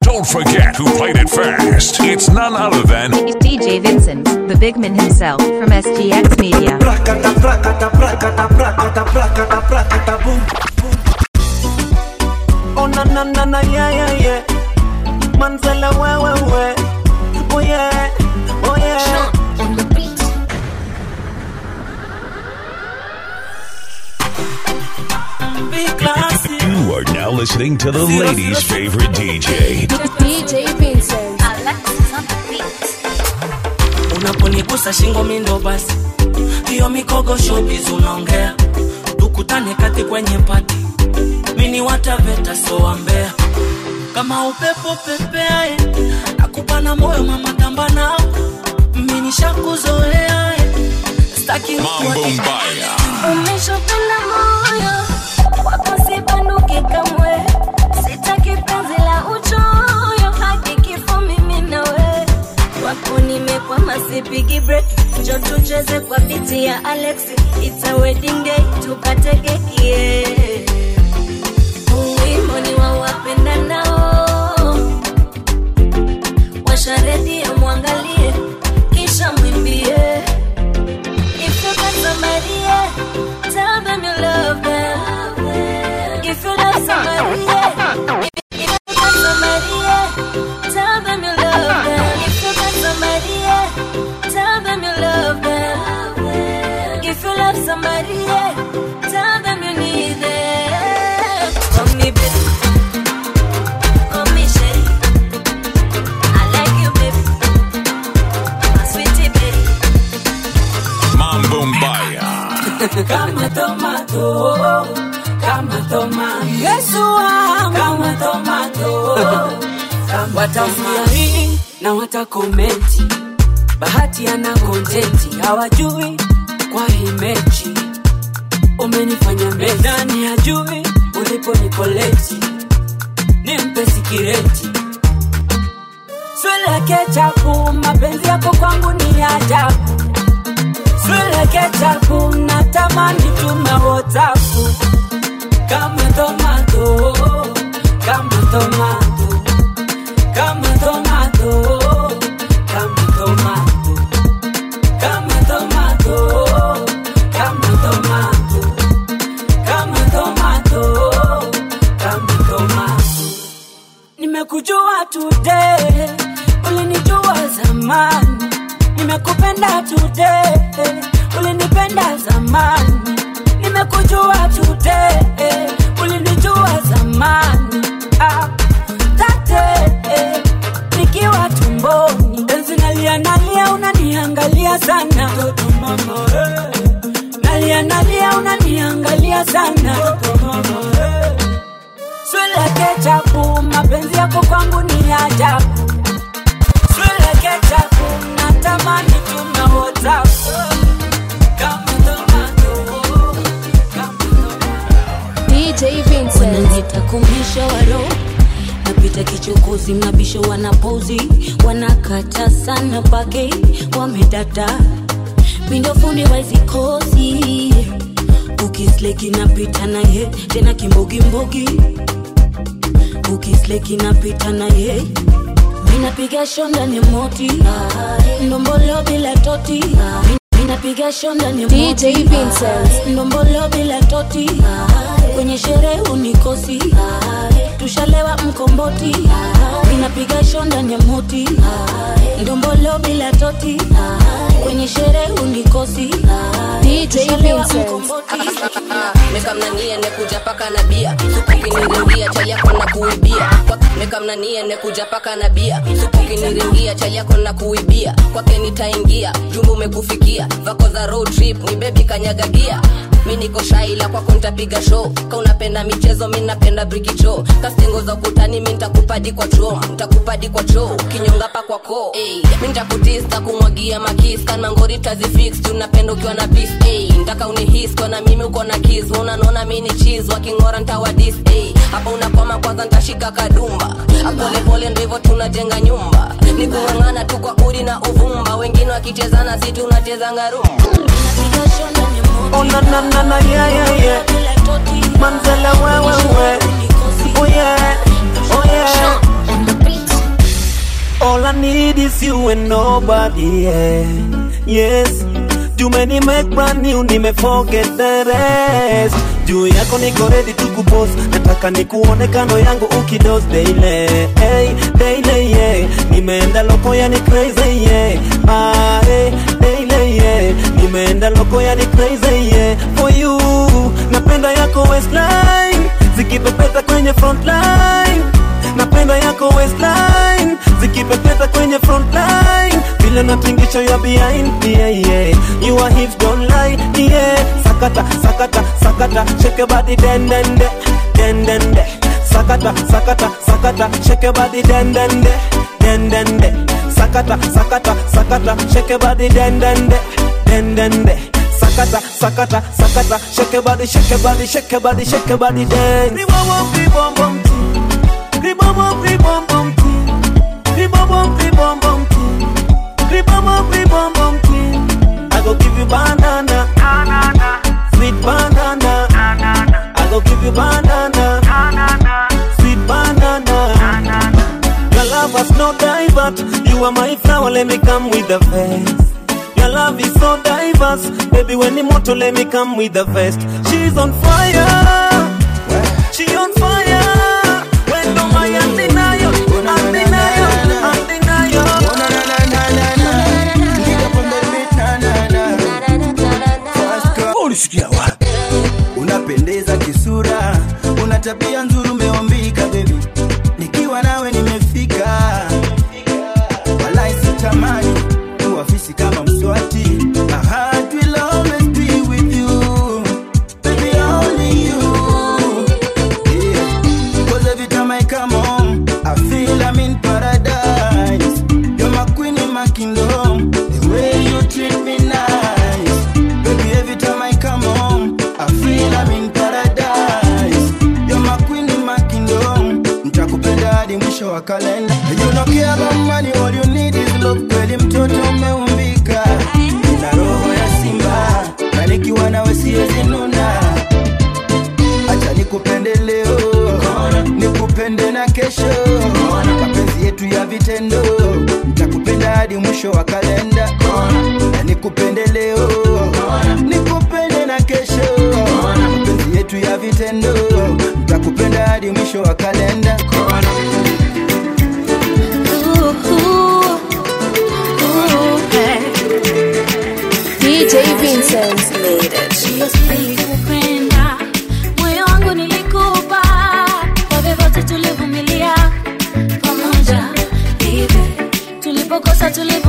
Don't forget who played it first. It's none other than DJ Vincent, the big man himself from SGX Media. Listening to the ladies' favorite DJ. DJ Vincent. unaponigusa shingo mindo basi. Hiyo mikogo showbiz unaongea tukutane kati kwenye pati mini wataveta soambea kama upepo pepeae nakupa na moyo mama tamba nao. Mini shakuzoea staki mtu nimekwama, sipigi break, njo tucheze kwa biti ya Alex, it's a wedding day, tukate keki yeah. Wimbo ni wa wapendanao, washa ya mwangalie, kama tomato kama tomato. Yesu wangu. Kama tomato hii na watakomenti. Bahati ana kontenti hawajui kwa hii mechi. Umenifanya mezani hajui? Uliponikoleti nimpe sikireti swile kechapu mapenzi yako kwangu ni ajabu swile kechapu natamani tume wotafu kama tomato kama tomato kama wanapozi wanakata sana pake wamedada. Mindo fundi waizikosi ukisleki napita naye tena kimbogimbogi ukisleki napita naye minapiga shonda ni moti. Ndombolo bila toti minapiga shonda ni DJ moti ndombolo bila toti kwenye sherehe unikosi tushalewa mkomboti inapiga shonda ya moti ndombolo bila toti kwenye sherehe unikosi. Tushalewa Vincent. Mkomboti mekamnanie nekuja paka na bia supukiniringia chaliako na kuibia mekamnanie nekuja paka na bia supukiniringia chaliako na kuibia kwake nitaingia jumba umekufikia vako za trip ni bebi kanyagagia mi niko shaila kwako ntapiga show ka michezo mi napenda brikicho kastingo za ukutani mi ntakupadi kwa cho ntakupadi kwa cho kinyongapa kwa ko mi ntakutista kumwagia makis kanangori tazifix tunapenda ukiwa na bis ntaka unihis kona mimi uko na kiz unanona mini chiz wakingora this day eh. hapa unakoma kwanza ntashika kadumba. Ah, Apolepole ndivo tunajenga nyumba. Ni kung'ang'ana tu kwa udi na uvumba. Wengine wakichezana si tunachezanga rumba onananana yeyeye oh wewewe oh oye All I need is you and nobody, yeah. yes. Many make brand new nime forget the rest juu yako niko ready to kupost nataka nikuone kando yangu ukidos daily hey, daily yeah. nimeenda loko yani crazy yeah. ah, hey, daily yeah. nimeenda loko yani crazy yeah. for you napenda yako waistline zikipepeta kwenye frontline napenda yako waistline zikipepeta kwenye frontline vile natingisha ya behind yeah, yeah. you are hips don't lie yeah. sakata sakata sakata shake your body den den de den den de sakata sakata sakata shake your body den den de den den de sakata sakata sakata shake your body den den de den den de sakata sakata sakata shake your body shake your body shake your body shake your body den Ribom, ribom, bom. Ribom, ribom, bom, tea. Ribom, ribom, bom, tea. Ribom, ribom, bom, tea. I go give you banana, sweet banana. I go give you banana, sweet banana. Your love has no divert. You are my flower, let me come with the vest. Your love is so diverse, baby. When the motor, let me come with the vest. She's on fire, tabia nzuri hadi mwisho wa kalenda. You don't care about money, all you need is love. Kweli mtoto umeumbika, na roho ya simba, na nikiwa nawe siwezi nuna. Acha nikupende leo, nikupende na kesho, mapenzi yetu ya vitendo, nitakupenda hadi mwisho wa kalenda. Na nikupende leo, nikupende na kesho, mapenzi yetu ya vitendo, nitakupenda hadi mwisho wa kalenda. DJ Vincent. Nilikupenda moyo wangu nilikupa kwa vyovyote tulivumilia pamoja tulipokosa tulivumilia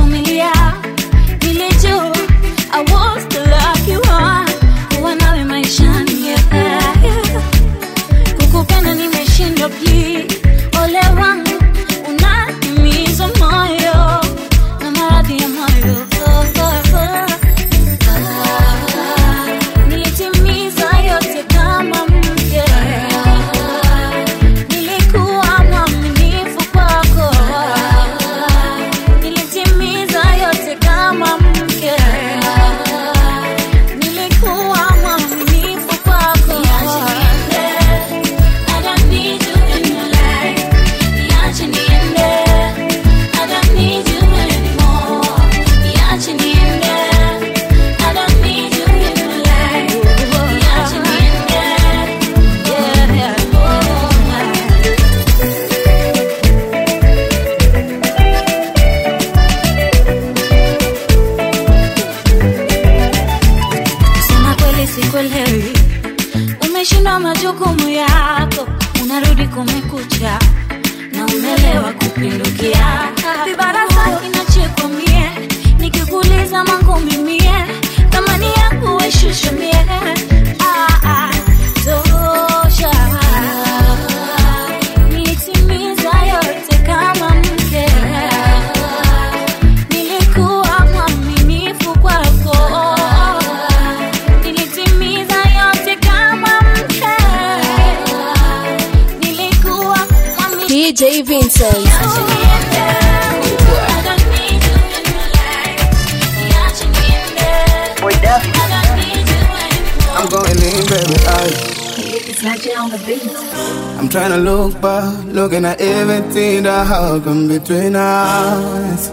trying to look back, looking at everything that happened between us.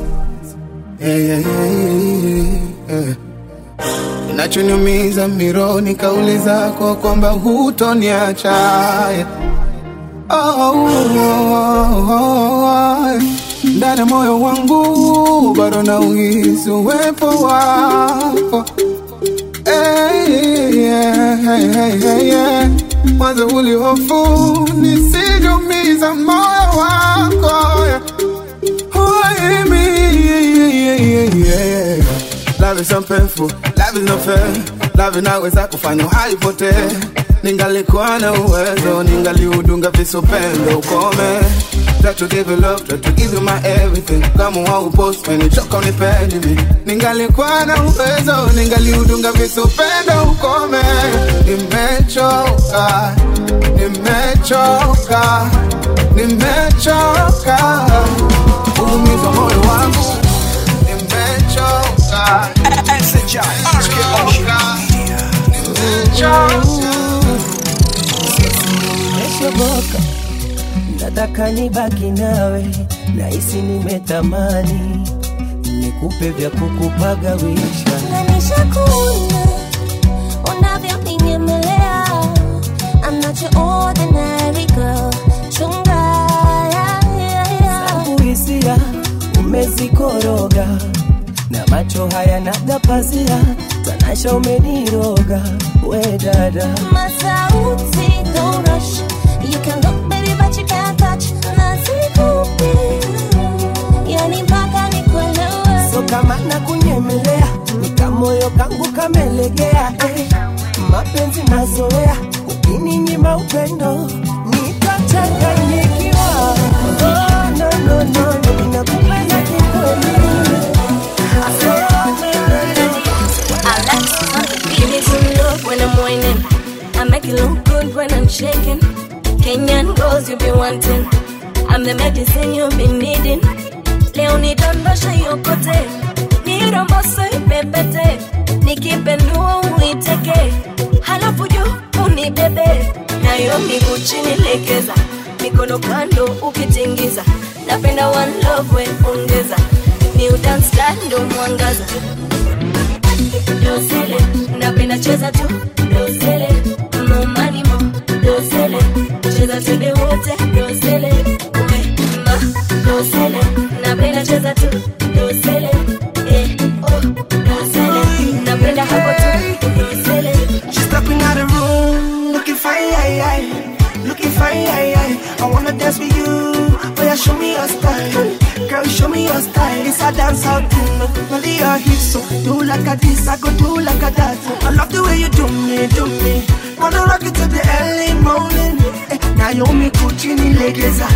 Yeah, yeah, yeah, yeah, yeah. Kinachoniumiza mironi kauli zako kwamba hutoniacha. yeah. Oh, oh, oh, oh. Ndani ya moyo wangu bado nauhisi uwepo wako Hey, yeah, hey, hey, yeah. Mwanzo ulihofu nisijumiza moyo wako. Love is so painful, love is not fair. Love inaweza kufanya haipotee. Ningalikuwa na uwezo, ningaliudunga visupendo ukome. Try to give you love, try to give you my everything. Kama umenichoka unipendi mi. Ningalikuwa na uwezo, ningaliudunga visupendo ukome. Nimechoka, nimechoka, nimechoka. Kuumiza moyo wangu, nimechoka. nimeshoboka, nataka nibaki nawe, nahisi nimetamani nikupe vya kukupagawisha. I'm not your ordinary girl. Chunga, yeah, yeah, yeah. Zangu hisia umezikoroga na macho haya nagapazia, tanasha umeniroga we dada Masauti, don't rush. Nikamoyo kangu kamelegea eh. mapenzi mazoea ukininyima upendo I'm shaking. Kenyan girls you be wanting. I'm the medicine you've been needing. Leo nidondosha yokote, nirombose ipepete, nikipendua uiteke, halafu juu unibebe, nayo miguu chini lekeza, mikono kando ukitingiza, napenda one ongeza, ni udance ndo mwangaza. Dosele napenda cheza tu. Dosele momanimo dosele cheza twende wote. Dosele ma. Dosele napenda cheza tu. Dosele dance with you, but yeah, show me your style. Girl, show me your style. It's a dance out thing, only your hips. So do like a this, I go do like a that. I love the way you do me, do me. Wanna rock it to the early morning. Eh, Naomi kuchini legeza,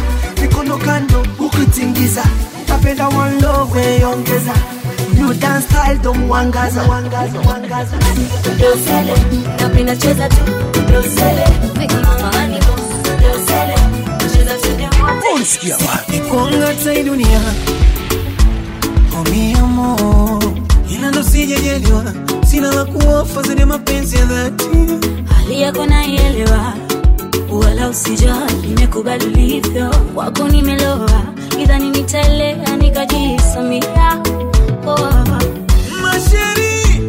mikono kando ukitingiza. Napenda one love we ongeza. New dance style don't wangaza, wangaza, wangaza. dosele napenda cheza tu dosele momanimo dosele Unasikia wapi? Kongata hii dunia mi amor, ila ndo sijajaliwa, sina la kuofa zaidi mapenzi ya dhati. hali yako naielewa, wala usijali, nimekubali ulivyo, wako nimeloa, idhani nitaelea nikajisamia. Oh. Masheri,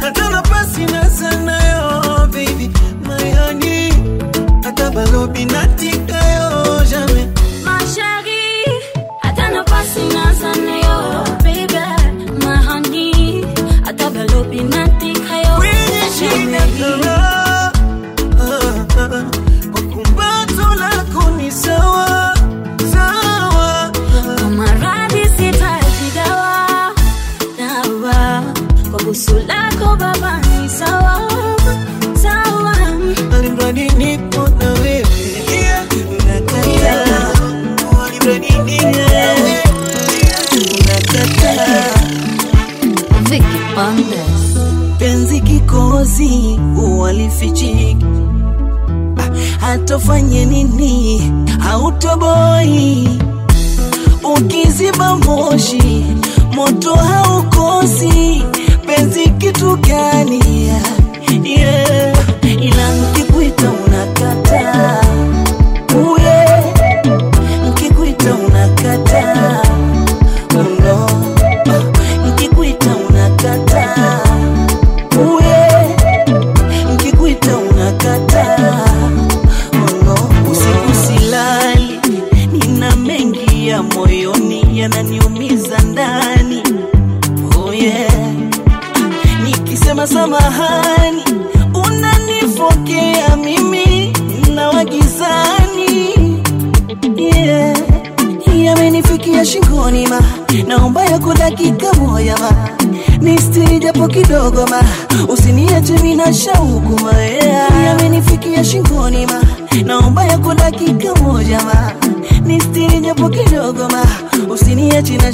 hata nafasi na sanayo, baby, my honey, hata balobi natikayo, hatofanye nini? Hautoboi. Ukiziba moshi moto haukosi. Penzi kitu gani? Yeah.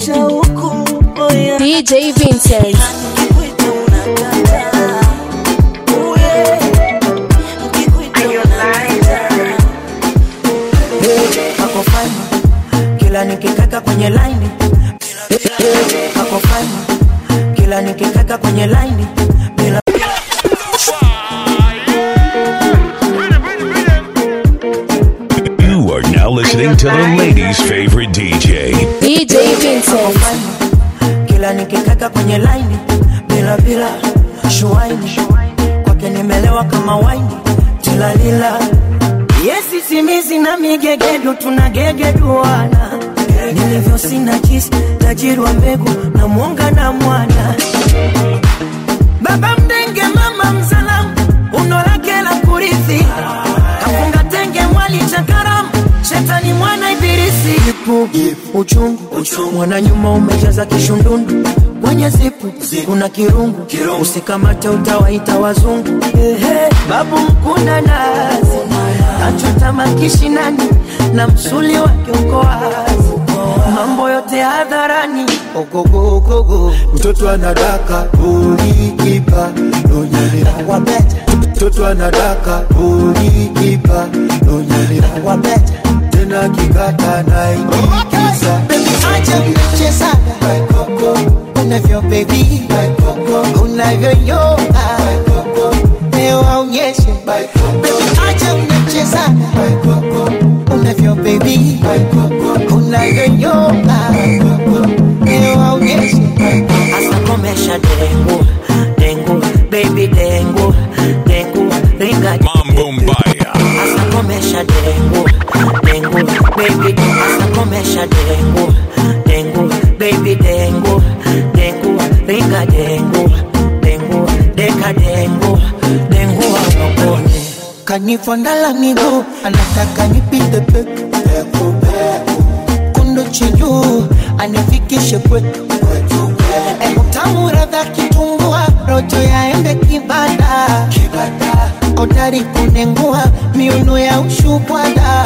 Shauku. DJ Vincent. kila nikikaka kwenye laini kila nikikaka kwenye laini DJ fine, kila nikikaka kwenye laini bila bila shuaini kwake nimelewa kama waini tilalila yesisimizi na migegedu tunagegeduana nilivyo sina jisi tajiri wa mbegu na mwonga na mwana. Baba mdenge ibilisi yeah. uchungu. Mwana nyuma umejaza kishundundu. Kwenye zipu kuna kirungu. Kirungu. usikamate utawaita wazungu. Ehe, babu mkuna nazi. Achota makishinani na msuli wake uko wazi. Mambo yote hadharani. Ogogogogo mtoto anadaka ulikipa. Donyelea wabeta mtoto anadaka ulikipa. Donyelea wabeta tena kikata naikisa acha mchezaga unavyo bebi unavyoyoga leo aonyeshe Baby, acha mchezaga unavyo bebi unavyoyoga leo aonyeshe Hasta komesha dengu dengu baby dengu dengu ringa Mambo mbaya. Hasta komesha dengu dengu baby, hasta comercia tengo, tengo, baby, tengo, tengo, rica tengo, tengo, deca tengo, tengo wanapone kanifondala miguu, anataka nipite peku peku peku, kundo chenyu anifikishe kwetu kwetu utamu, ladha, kitumbua, rojo ya embe kibada. Kibada. Odari kunengua miuno ya ushubwada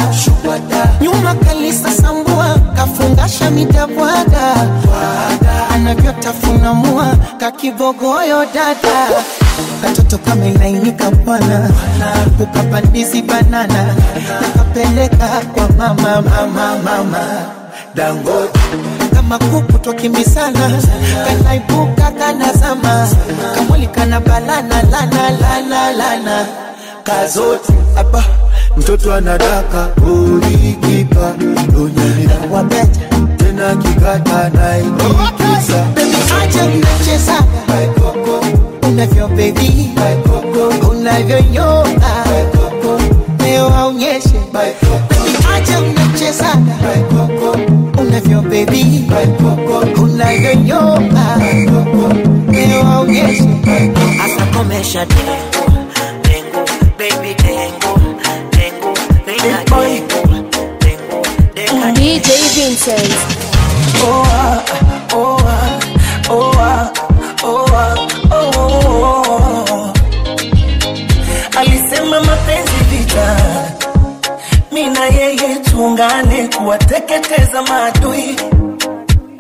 nyuma kalisa sambua kafungasha mitabwada anavyotafunamua kakibogoyo dada. Katoto kamelainika bwana. Ukapandizi banana. Nakapeleka kwa mama mama mama dangote. Kama kuku twakimbisana kanaibuka kanazama. Kamwili kana balana lana lana lana. Kazote aba mtoto anadaka ulikipa. Donyelea wabeta tena kikata naikisa. Baby, acha mnachezaga unavyo bebi unavyoyoga leo aonyeshe. Baby, acha mnachezaga unavyo bebi unavyoyoga leo aonyeshe Hasta komesha dengu dengu baby dengu dengu ringa dengu dengu deka DJ Vincent. Oh, ah, kuteketeza maadui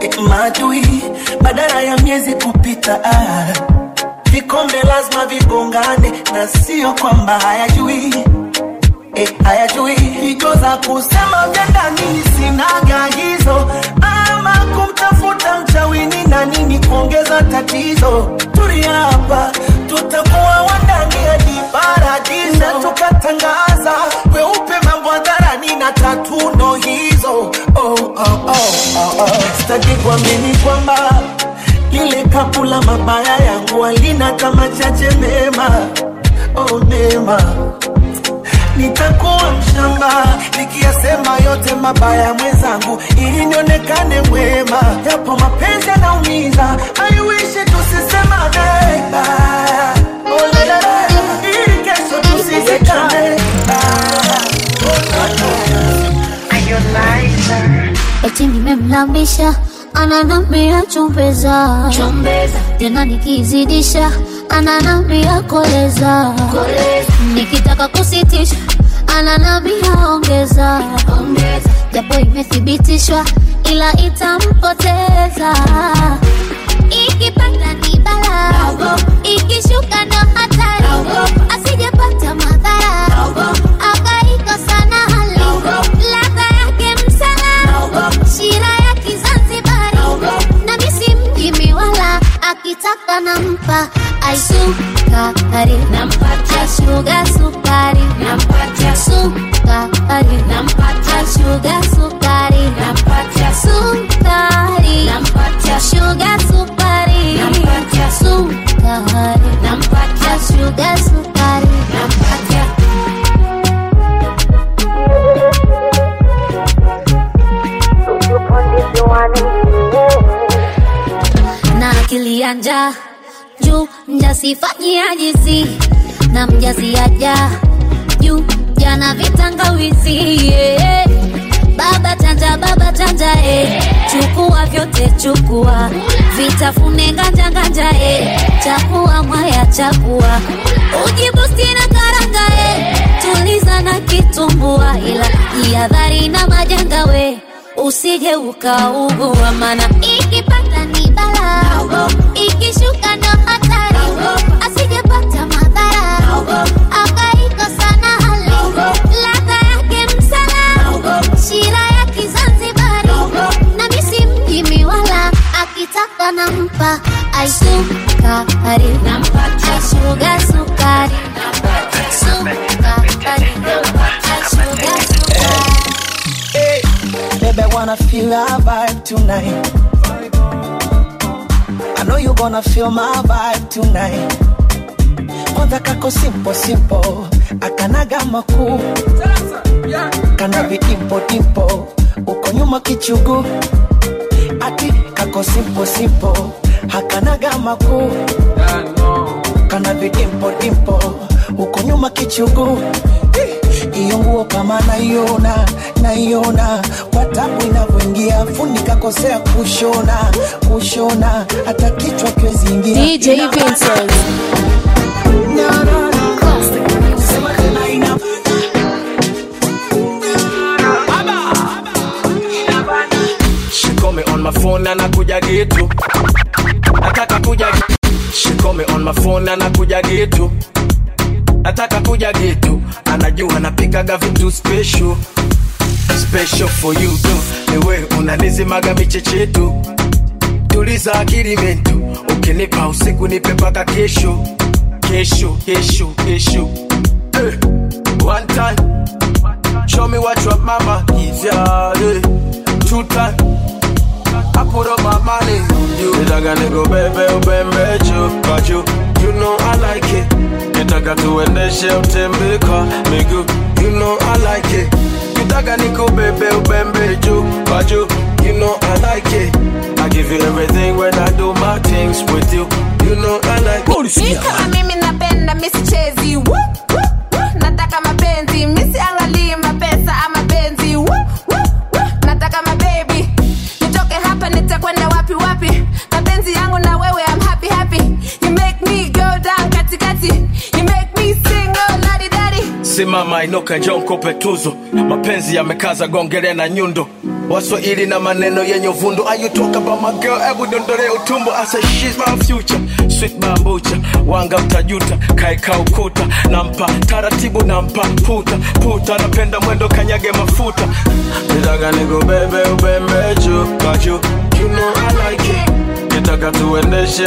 eh, maadui, badala ya miezi kupita. Ah, vikombe lazima vigongane, na sio kwamba hayajui eh, hayajui hijo za kusema vya ndani. Sinaga hizo ama kumtafuta mchawini na nini kuongeza tatizo. Turi hapa, tutakuwa wandani hadi paradiso, tukatangaza weupe mambo hata nina tatuno hizo oh, oh, oh, oh, oh. Kuamini kwamba lile kapula mabaya yangu alina kama chache mema oh, mema nitakuwa mshamba nikiyasema yote mabaya mwenzangu, ili nionekane mwema. Yapo mapenzi yanaumiza, haiwishi tusisemane, ili kesho tusizikane. Eti nimemlambisha ananambia chumbeza tena nikizidisha ananambia koleza. Nikitaka kusitisha ananambia ongeza. Japo imethibitishwa ila itampoteza. Ikipanda ni bala ikishuka ndo hatari. Asijapata akitaka nampa aisukari ashuga sukari. Sukari. Ashuga sukari. Sukari. Ashuga sukari. Sukari ashuga sukari. Na akili ya njaa juu mjasifanyia jisi na mjasiaja juu jana vitangawizi yeah. baba chanja baba chanja eh. chukua vyote chukua vitafune nganja nganja eh. chakua mwaya chakua ujibusti na karanga eh. tuliza na kitumbua ila jihadhari na majanga we usije ukaugua mana ikipata ni bala ikishuka ndo hatari. Asijepata madhara. Akaikosa na hali ladha yake msala. Shira ya kizanzibari. Na misi mjimi wala akitaka nampa. Aisukari ashuga sukari. Sukari baby, I wanna feel our vibe tonight. Gonna feel my vibe tonight. Kwanza kako simple simple, akanaga makuu, kana vidimpo dimpo, uko nyuma kichugu, ati kako simple simple, hakanaga makuu, kana vidimpo dimpo, uko nyuma kichugu iyo nguo kama naiona naiona. Watabu inavyoingia fundi kakosea kushona kushona. Hata kichwa kiwezi ingia. DJ Vincent. She call me on my phone na nakuja getu. Nataka kuja She call me on my phone na get getu nataka kuja getu anajua napikaga vitu special. Special for you tu niwe unanizimaga michechetu tuliza akili mentu. Ukinipa usiku nipe mpaka kesho. Kesho kesho kesho. Hey. one time. Show me what your mama is yeah, hey. two time I put up my money on you. Nitaka nikubebe ubembe juu kwa juu. You know I like it. Nitaka tuendeshe utembe kwa miguu. You know I like it. Nitaka nikubebe ubembe juu kwa juu. You know I like it. I give you everything when I do my things with you. You know I like it. Mi kama mimi napenda misichezi Woo, woo, woo. nataka mapenzi misiangalii mapesa ama benzi Woo, woo, woo. nataka mabebi mapenzi yangu na wewe I'm happy happy. You make me go down katikati. You make me sing oh ladi dadi simama inuka njoo nikupe tuzo. Mapenzi yamekaza gongele na nyundo. Waswahili na maneno yenye uvundo. Are you talk about my girl? Hebu dondole utumbo. I say she's my future. Sweet bambucha. Wanga utajuta Kaika ukuta nampa. Taratibu nampa. Puta. Puta. Napenda mwendo kanyage mafuta. Nitaka nikubebe ubembe juu kwa juu. You know I like it tuendeshe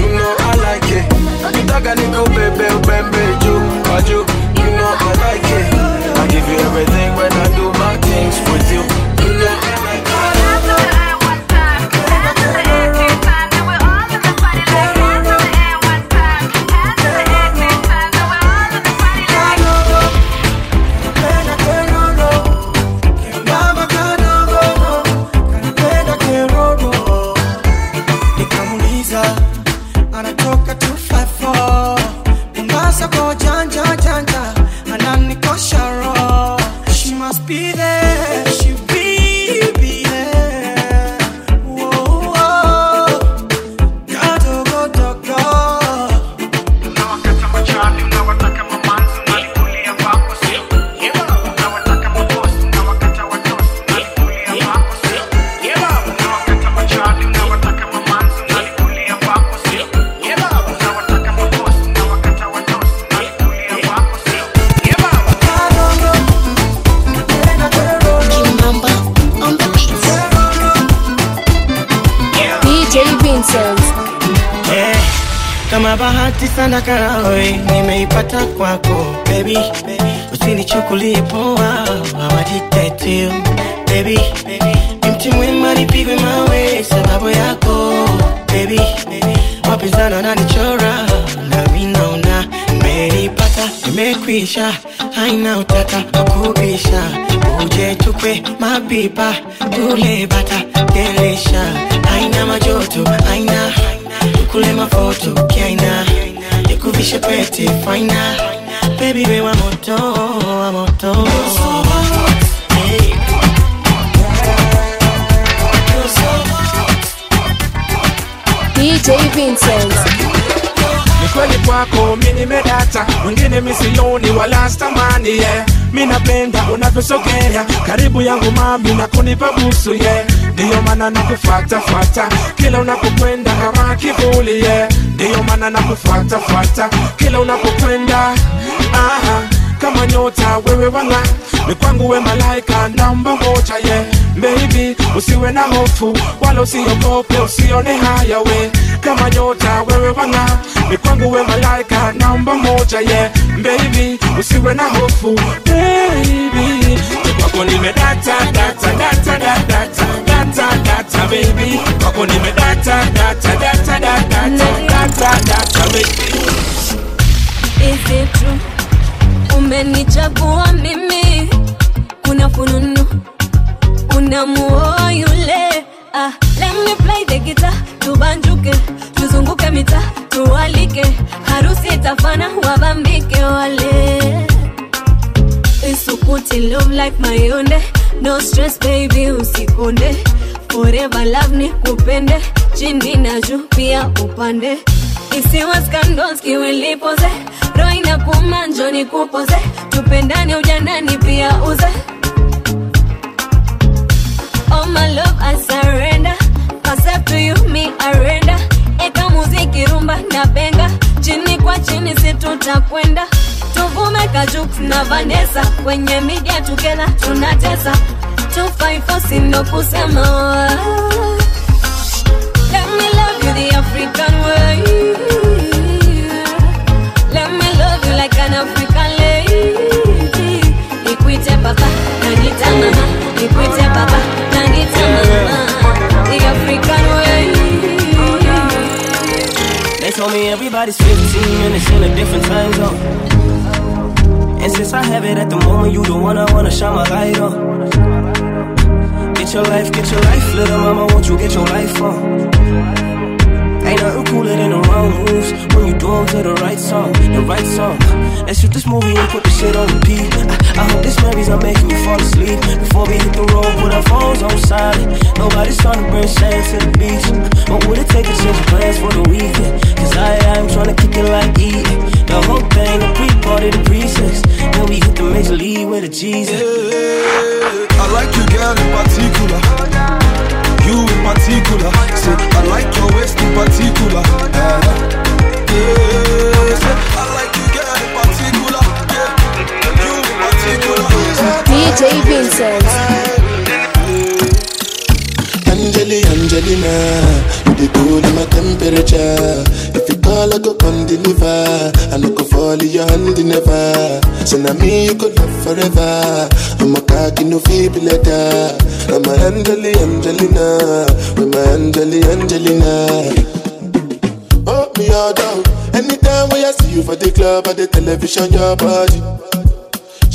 you know I like it. Nitaka nikubebe ubembe juu kwa juu. You know I like it. I give you everything when I do my things with you uje mapipa tule bata delisha aina majoto aina kule mafoto kiaina. Ikuvishe pete faina. Baby we wa moto wa moto. Hey. DJ Vincent. Kweli kwako mi nimedata mwingine misioni wala stamani yeah. mi napenda unavyosogea karibu yangu mami na kunipa busu yeah. ndiyo maana nakufatafata kila unapokwenda kama kivuli yeah. ndiyo maana nakufatafata kila unapokwenda aha kama nyota wewe wanga. Ni kwangu we malaika namba moja ye yeah. Baby usiwe na hofu wala usiogope usione haya we. Kama nyota wewe wanga. Ni kwangu we malaika namba moja ye yeah. Baby usiwe na hofu baby. Kwako nimedata data data data data data baby. Kwako nimedata data data data Umenichagua mimi, kuna fununu, unamuoa yule. Ah, let me play the guitar, tubanjuke, tuzunguke mita, tualike, harusi itafana, wabambike wale. Isukuti love like mayonde, no stress baby, usikonde. Forever love ni kupende, chini na juu pia upande. Isiwe Skandonski wilipoze roho kumanjo ni kupoze tupendane ujanani pia uze. Oh my love I surrender, accept to you me arenda. Eka muziki rumba na benga, chini kwa chini si tutakwenda. Tuvume Kajux na Vanessa, kwenye media tukela tunatesa. 254 sindo kusema Let me love you the African way. Told me 15 minutes in a different time zone. And since I have it at the moment, you the one I wanna shine my light on. Get your life, get your life, little mama, won't you get your life on? Ain't nothing cooler than the wrong moves when you do 'em to the right song, the right song. Let's shoot this movie and put the shit on repeat. I, hope this memories are making you fall asleep. Before we hit the road, put our phones on silent. Nobody's trying to bring sand to the beach. What would it take to change plans for the weekend? Cause I am trying to kick it like E. The whole thing, the pre-party, the pre-sex. Then we hit the major league with a Jesus. I like you, girl, in particular. You in particular. Say, I like your waist in particular. Yeah. DJ Vincent. Angeli, Angelina, you the cool in my temperature. If you call, I go come deliver. I no go fall in your hand never. So now me you could love forever. I'm a cocky no feeble letter. I'm a Angeli, Angelina, with my Angeli, Angelina. Oh, me all down. Anytime when I see you for the club or the television, your body.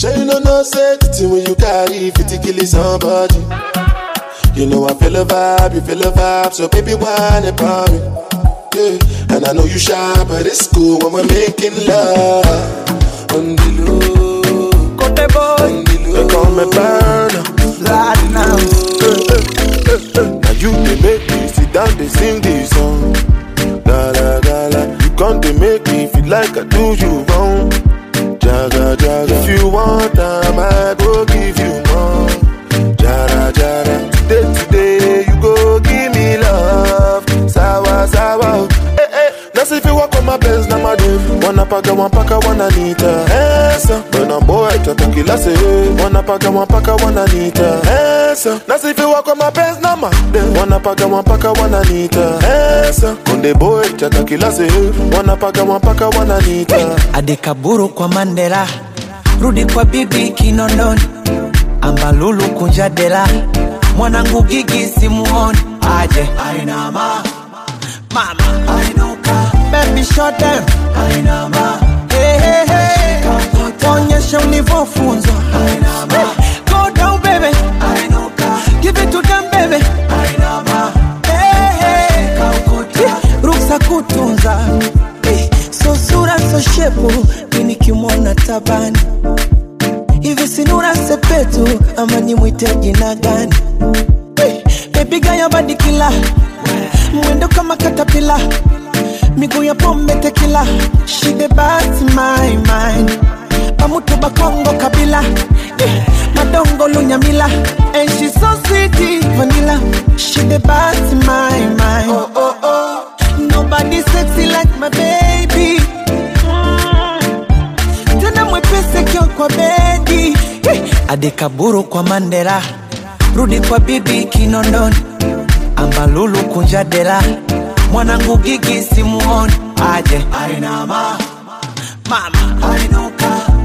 Sure you know no the thing when you carry 50 kill somebody. You know I feel a vibe, you feel a vibe, so baby why whine about me. Yeah, and I know you shy, but it's cool when we're making love. On the low, Kote boy, they call me burner. Platinum. Now you they make me sit down, they sing this song. La la la la, you can't they make me feel like I do you wrong. Jaga jaga, if you want time, I go give you more. Jara jara, today today you go give me love. Sawa sawa, eh eh. See if you walk on my best, now my dude. One paka, one paka, one anita. Answer, when I'm boy, itata kila sehemu. Wanapaka mapaka wananita esa nasifiwa kwa mapenzi na made wanapaka mapaka wananita esa konde boy itata kila sehemu. Wanapaka mapaka wananita adekaburu kwa mandela. Rudi kwa bibi kinondoni. Ambalulu kunja dela. Mwanangu gigi simuoni. Aje. Ainama mama. Ainuka. Baby shot them. Ainama hey. onyesha ulivyofunzwa ainama go down baby. Give it to them baby. Ruksa kutunza. So sura so shepu. Nini kimwona tabani? Hivi sinura sepetu? Ama nimwite jina gani? Baby gaya badikila mwendo kama katapila miguu ya pombe tekila she the best my mind pamutu bakongo kabila Eh, madongo lunyamila and she so sweet vanilla. She shide in my mind oh, oh, oh. nobody sexy like my baby. Tena mwepesi kio kwa bedi Eh, adekaburu kwa mandela. Rudi kwa bibi kinondoni. Ambalulu kunja dela mwanangu gigi simuoni. Aje. Ainama mama. Ainuka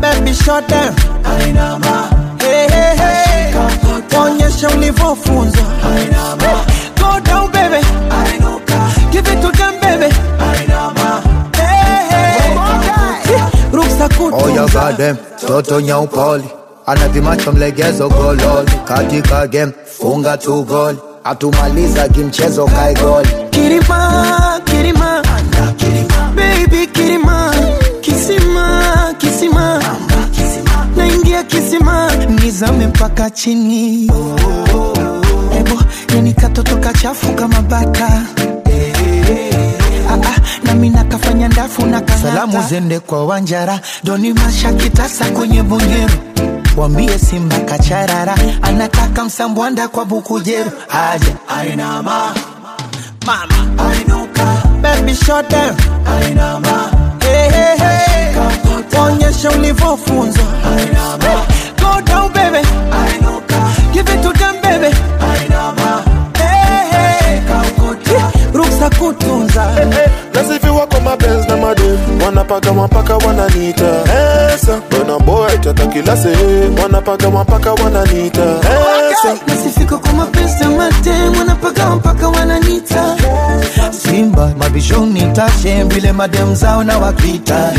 baby shot them. Ainama hey, hey, hey. onyesha ulivyofunza. ainama go down baby. Ainuka give it to them baby. Ainama hey, hey. ruksa Oh, you kutunza. Got them. Toto nyaupoli. Anavimacho mlegezo gololi. Katika game funga tu goli. Atumaliza kimchezo kae goli Kirima, Kirima, baby Kirima, kisima, nizame mpaka chini. Ebo, yani katoto kachafu kama bata. Ah, ah, nami nakafanya ndafu na kanata. Salamu zende kwa Wanjara, Doni Masha kitasa kwenye bonyero Wambie Simba kacharara, anataka msambwanda kwa bukujeru. Aje ainama mama ainuka baby shot them ainama hey, hey, hey. onyesha ulivyofunzwa ainama go down baby. Ainuka give it to them baby. Ainama hey, hey. ruksa kutunza nasifiwa kwa mapenzi na made wanapaka mapaka wananita esa bana boy tata kila sehemu wanapaka mapaka wananita esa nasifika kwa mapenzi ya mate wanapaka mpaka wananita simba mabishoni tashe vile madem zao na wapita